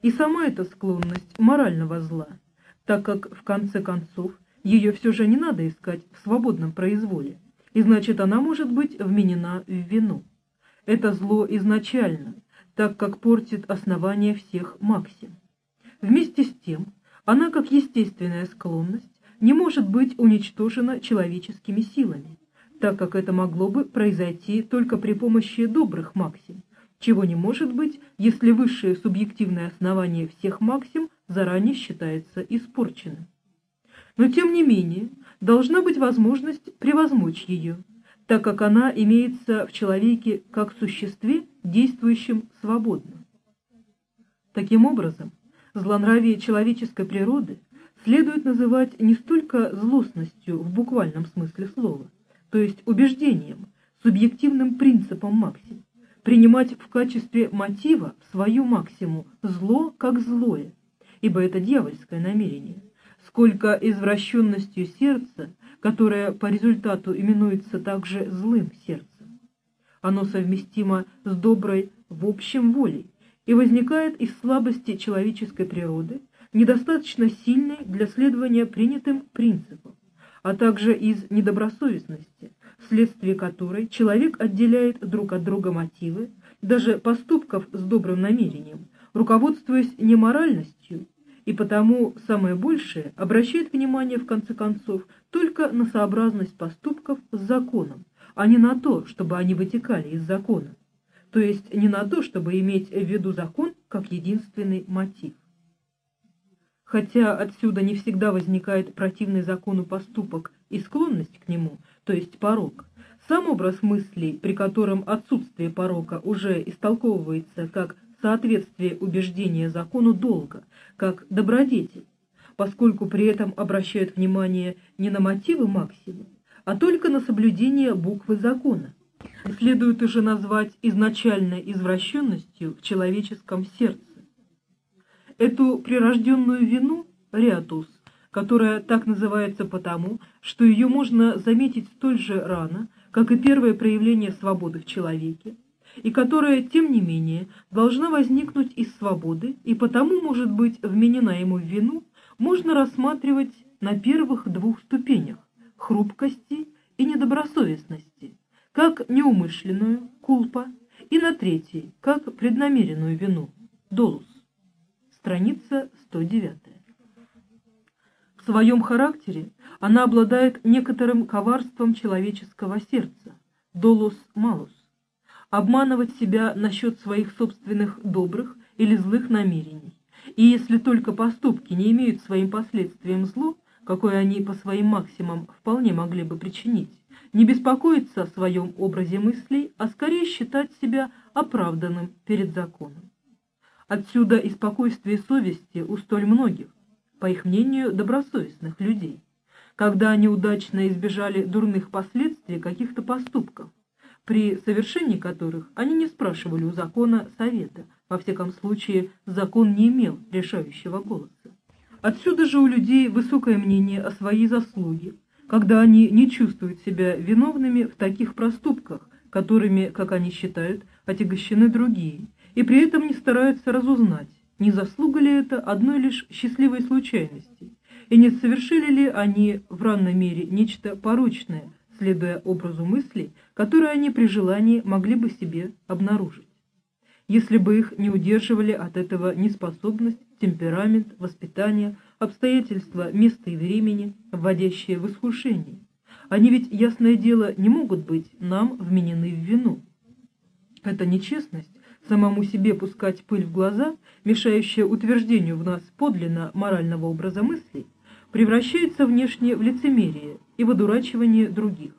И сама эта склонность морального зла, так как, в конце концов, ее все же не надо искать в свободном произволе, и значит она может быть вменена в вину. Это зло изначально, так как портит основание всех максим. Вместе с тем, она, как естественная склонность, не может быть уничтожена человеческими силами, так как это могло бы произойти только при помощи добрых максим, чего не может быть, если высшее субъективное основание всех максим заранее считается испорченным. Но тем не менее, должна быть возможность превозмочь ее, так как она имеется в человеке как существе, действующем свободно. Таким образом, злонравие человеческой природы следует называть не столько злостностью в буквальном смысле слова, то есть убеждением, субъективным принципом максим, принимать в качестве мотива свою максиму зло как злое, ибо это дьявольское намерение, сколько извращенностью сердца, которое по результату именуется также злым сердцем. Оно совместимо с доброй в общем волей и возникает из слабости человеческой природы, недостаточно сильной для следования принятым принципам, а также из недобросовестности, вследствие которой человек отделяет друг от друга мотивы, даже поступков с добрым намерением, руководствуясь не моральностью, и потому самое большее обращает внимание в конце концов только на сообразность поступков с законом, а не на то, чтобы они вытекали из закона, то есть не на то, чтобы иметь в виду закон как единственный мотив. Хотя отсюда не всегда возникает противный закону поступок и склонность к нему, то есть порок, сам образ мыслей, при котором отсутствие порока уже истолковывается как соответствие убеждения закону долга, как добродетель, поскольку при этом обращают внимание не на мотивы максимум, а только на соблюдение буквы закона. Следует уже назвать изначальной извращенностью в человеческом сердце. Эту прирожденную вину, риатус, которая так называется потому, что ее можно заметить столь же рано, как и первое проявление свободы в человеке, и которая, тем не менее, должна возникнуть из свободы и потому может быть вменена ему в вину, можно рассматривать на первых двух ступенях – хрупкости и недобросовестности, как неумышленную, кулпа, и на третьей, как преднамеренную вину, долус. Страница 109. В своем характере она обладает некоторым коварством человеческого сердца, долус малус, обманывать себя насчет своих собственных добрых или злых намерений, и если только поступки не имеют своим последствием зло, какое они по своим максимам вполне могли бы причинить, не беспокоиться о своем образе мыслей, а скорее считать себя оправданным перед законом. Отсюда и спокойствие совести у столь многих, по их мнению, добросовестных людей, когда они удачно избежали дурных последствий каких-то поступков, при совершении которых они не спрашивали у закона совета, во всяком случае закон не имел решающего голоса. Отсюда же у людей высокое мнение о своей заслуге, когда они не чувствуют себя виновными в таких проступках, которыми, как они считают, отягощены другие, и при этом не стараются разузнать, не заслуга ли это одной лишь счастливой случайности, и не совершили ли они в ранной мере нечто порочное, следуя образу мыслей, которые они при желании могли бы себе обнаружить если бы их не удерживали от этого неспособность, темперамент, воспитание, обстоятельства места и времени, вводящие в искушение. Они ведь, ясное дело, не могут быть нам вменены в вину. Это нечестность, самому себе пускать пыль в глаза, мешающая утверждению в нас подлинно морального образа мыслей, превращается внешне в лицемерие и в одурачивание других.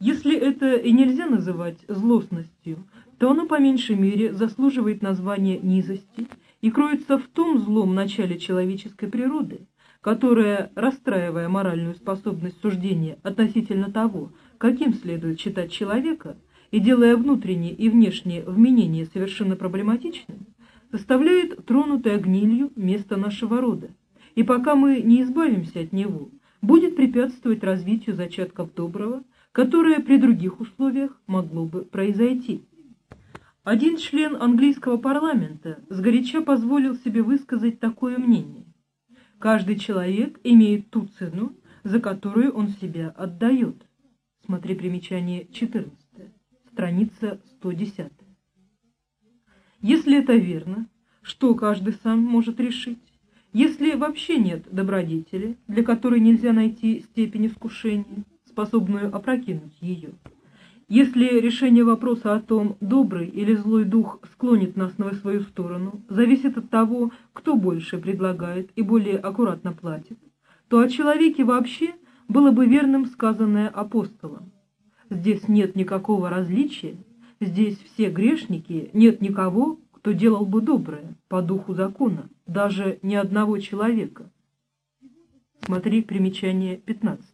Если это и нельзя называть злостностью, то оно по меньшей мере заслуживает названия низости и кроется в том злом начале человеческой природы, которое, расстраивая моральную способность суждения относительно того, каким следует считать человека, и делая внутреннее и внешнее вменение совершенно проблематичным, заставляет тронутое гнилью место нашего рода, и пока мы не избавимся от него, будет препятствовать развитию зачатков доброго, которое при других условиях могло бы произойти. Один член английского парламента сгоряча позволил себе высказать такое мнение. Каждый человек имеет ту цену, за которую он себя отдает. Смотри примечание 14, страница 110. Если это верно, что каждый сам может решить? Если вообще нет добродетели, для которой нельзя найти степень искушения, способную опрокинуть ее, если решение вопроса о том, добрый или злой дух склонит нас на свою сторону, зависит от того, кто больше предлагает и более аккуратно платит, то о человеке вообще было бы верным сказанное апостолом. Здесь нет никакого различия, здесь все грешники, нет никого, кто делал бы доброе по духу закона, даже ни одного человека. Смотри примечание 15.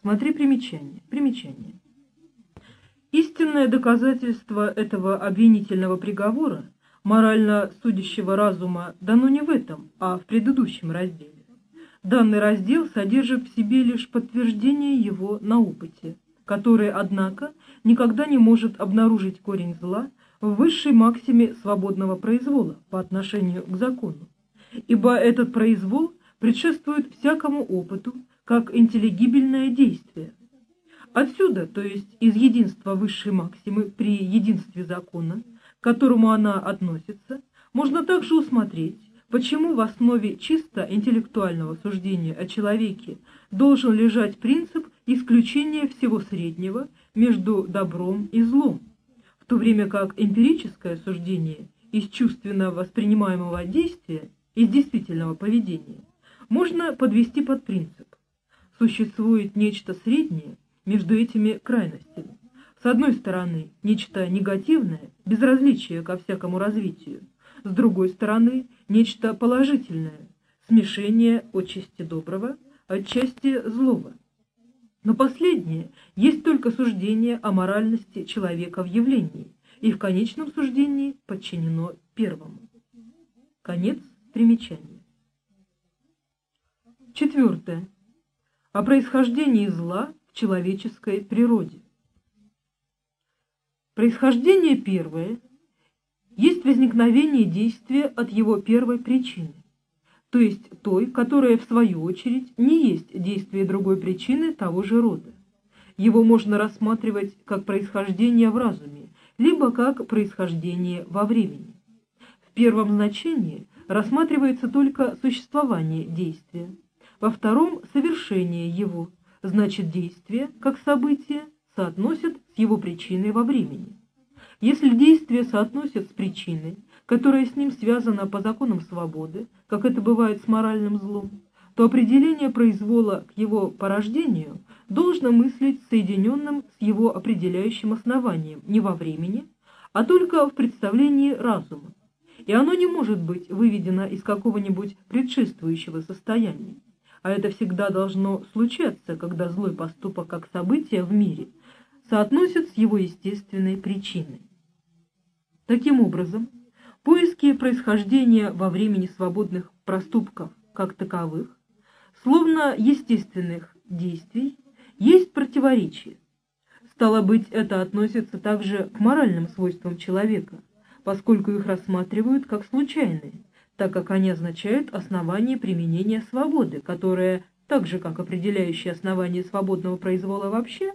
Смотри примечание. Примечание. Истинное доказательство этого обвинительного приговора морально судящего разума дано не в этом, а в предыдущем разделе. Данный раздел содержит в себе лишь подтверждение его на опыте, который, однако, никогда не может обнаружить корень зла в высшей максиме свободного произвола по отношению к закону, ибо этот произвол предшествует всякому опыту как интеллигибельное действие – Отсюда, то есть из единства высшей максимы при единстве закона, к которому она относится, можно также усмотреть, почему в основе чисто интеллектуального суждения о человеке должен лежать принцип исключения всего среднего между добром и злом, в то время как эмпирическое суждение из чувственно воспринимаемого действия, из действительного поведения, можно подвести под принцип. Существует нечто среднее, между этими крайностями. С одной стороны, нечто негативное, безразличие ко всякому развитию. С другой стороны, нечто положительное, смешение отчасти доброго, отчасти злого. Но последнее есть только суждение о моральности человека в явлении, и в конечном суждении подчинено первому. Конец примечания. Четвертое. О происхождении зла человеческой природе. Происхождение первое есть возникновение действия от его первой причины, то есть той, которая в свою очередь не есть действие другой причины того же рода. Его можно рассматривать как происхождение в разуме, либо как происхождение во времени. В первом значении рассматривается только существование действия, во втором – совершение его – значит действие, как событие, соотносят с его причиной во времени. Если действие соотносят с причиной, которая с ним связана по законам свободы, как это бывает с моральным злом, то определение произвола к его порождению должно мыслить соединенным с его определяющим основанием не во времени, а только в представлении разума, и оно не может быть выведено из какого-нибудь предшествующего состояния а это всегда должно случаться, когда злой поступок как событие в мире соотносят с его естественной причиной. Таким образом, поиски происхождения во времени свободных проступков как таковых, словно естественных действий, есть противоречие. Стало быть, это относится также к моральным свойствам человека, поскольку их рассматривают как случайные – так как они означают основание применения свободы, которое, так же как определяющее основание свободного произвола вообще,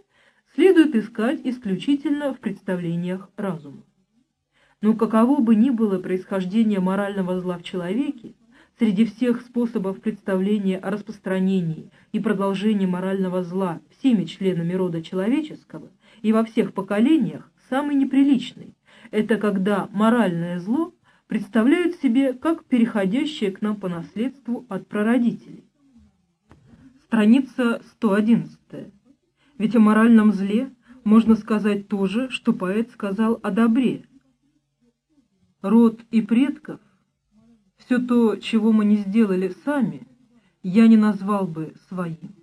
следует искать исключительно в представлениях разума. Но каково бы ни было происхождение морального зла в человеке, среди всех способов представления о распространении и продолжении морального зла всеми членами рода человеческого и во всех поколениях самый неприличный – это когда моральное зло представляют себе как переходящее к нам по наследству от прародителей. Страница 111. Ведь о моральном зле можно сказать то же, что поэт сказал о добре. Род и предков, все то, чего мы не сделали сами, я не назвал бы своим.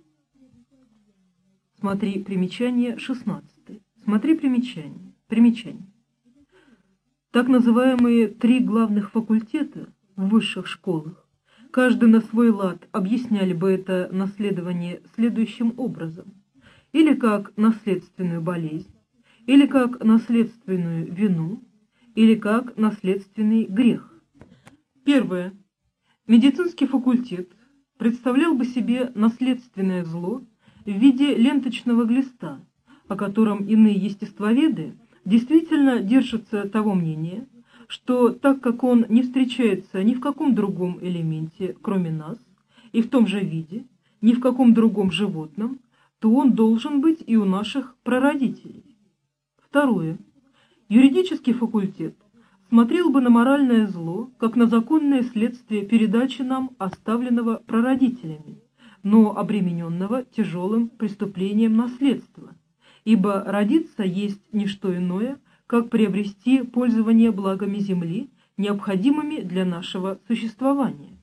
Смотри примечание 16. Смотри примечание. Примечание. Так называемые три главных факультета в высших школах, каждый на свой лад объясняли бы это наследование следующим образом. Или как наследственную болезнь, или как наследственную вину, или как наследственный грех. Первое. Медицинский факультет представлял бы себе наследственное зло в виде ленточного глиста, о котором иные естествоведы действительно держатся того мнения, что так как он не встречается ни в каком другом элементе, кроме нас, и в том же виде, ни в каком другом животном, то он должен быть и у наших прародителей. Второе. Юридический факультет смотрел бы на моральное зло, как на законное следствие передачи нам оставленного прародителями, но обремененного тяжелым преступлением наследства, ибо родиться есть не что иное, как приобрести пользование благами земли, необходимыми для нашего существования.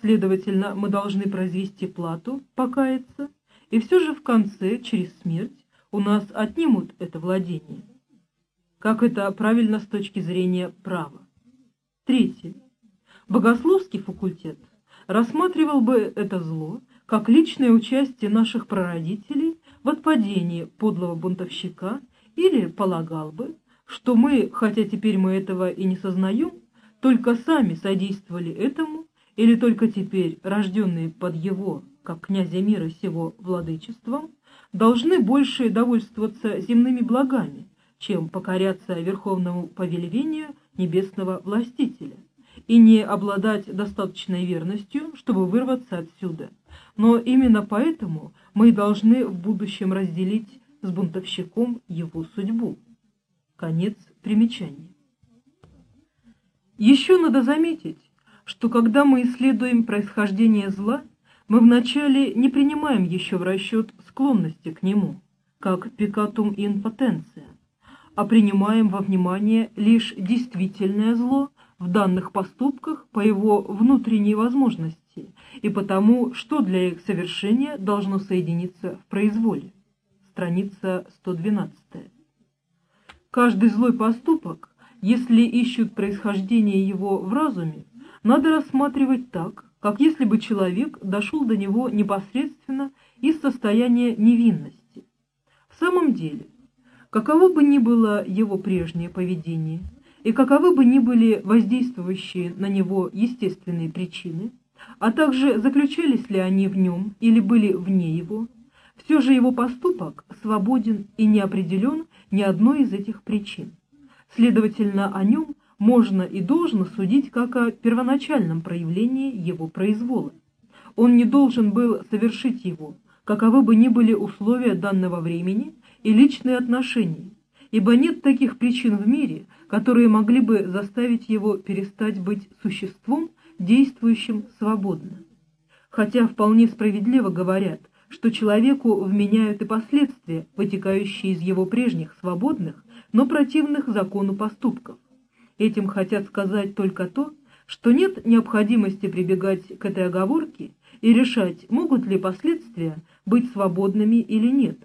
Следовательно, мы должны произвести плату, покаяться, и все же в конце, через смерть, у нас отнимут это владение. Как это правильно с точки зрения права. Третье. Богословский факультет рассматривал бы это зло как личное участие наших прародителей в отпадении подлого бунтовщика или полагал бы, что мы, хотя теперь мы этого и не сознаем, только сами содействовали этому, или только теперь, рожденные под его, как князя мира сего, владычеством, должны больше довольствоваться земными благами, чем покоряться верховному повелевению небесного властителя, и не обладать достаточной верностью, чтобы вырваться отсюда. Но именно поэтому мы должны в будущем разделить с бунтовщиком его судьбу. Конец примечания. Еще надо заметить, что когда мы исследуем происхождение зла, мы вначале не принимаем еще в расчет склонности к нему, как пикатум и импотенция, а принимаем во внимание лишь действительное зло в данных поступках по его внутренней возможности и потому, что для их совершения должно соединиться в произволе страница 112. Каждый злой поступок, если ищут происхождение его в разуме, надо рассматривать так, как если бы человек дошел до него непосредственно из состояния невинности. В самом деле, каково бы ни было его прежнее поведение, и каковы бы ни были воздействующие на него естественные причины, а также заключались ли они в нем или были вне его, все же его поступок свободен и не определен ни одной из этих причин. Следовательно, о нем можно и должно судить как о первоначальном проявлении его произвола. Он не должен был совершить его, каковы бы ни были условия данного времени и личные отношения, ибо нет таких причин в мире, которые могли бы заставить его перестать быть существом, действующим свободно. Хотя вполне справедливо говорят, что человеку вменяют и последствия, вытекающие из его прежних свободных, но противных закону поступков. Этим хотят сказать только то, что нет необходимости прибегать к этой оговорке и решать, могут ли последствия быть свободными или нет,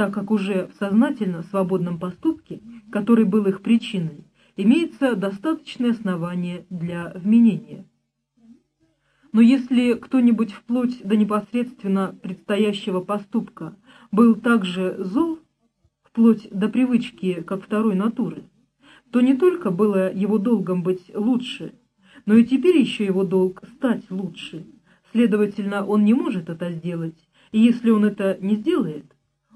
так как уже в сознательно свободном поступке, который был их причиной, имеется достаточное основание для вменения. Но если кто-нибудь вплоть до непосредственно предстоящего поступка был также зол, вплоть до привычки как второй натуры, то не только было его долгом быть лучше, но и теперь еще его долг стать лучше. Следовательно, он не может это сделать, и если он это не сделает,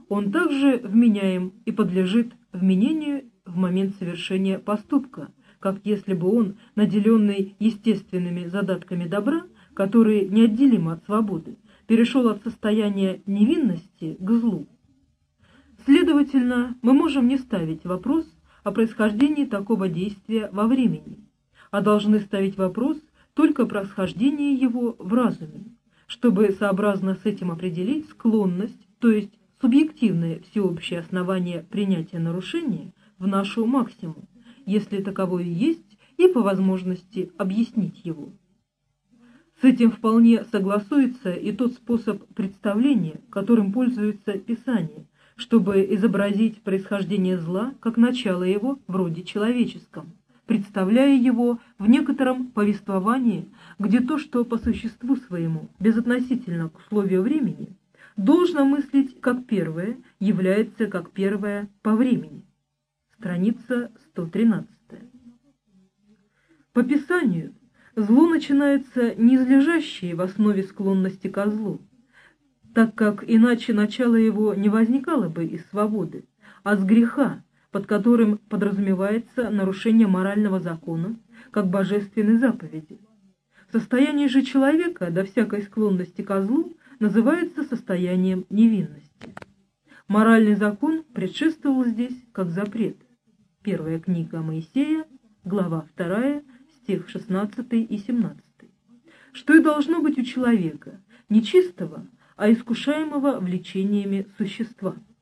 он также вменяем и подлежит вменению в момент совершения поступка, как если бы он, наделенный естественными задатками добра, который неотделим от свободы, перешел от состояния невинности к злу. Следовательно, мы можем не ставить вопрос о происхождении такого действия во времени, а должны ставить вопрос только о происхождении его в разуме, чтобы сообразно с этим определить склонность, то есть субъективное всеобщее основание принятия нарушения в нашу максимум, если таковое есть, и по возможности объяснить его. С этим вполне согласуется и тот способ представления, которым пользуется Писание, чтобы изобразить происхождение зла как начало его в роде человеческом, представляя его в некотором повествовании, где то, что по существу своему, безотносительно к условию времени, должно мыслить как первое, является как первое по времени. Страница 113. По Писанию Зло начинается не из в основе склонности ко злу, так как иначе начало его не возникало бы из свободы, а с греха, под которым подразумевается нарушение морального закона, как божественной заповеди. Состояние же человека до всякой склонности к злу называется состоянием невинности. Моральный закон предшествовал здесь как запрет. Первая книга Моисея, глава 2, стих 16 и 17. Что и должно быть у человека, не чистого, а искушаемого влечениями существа –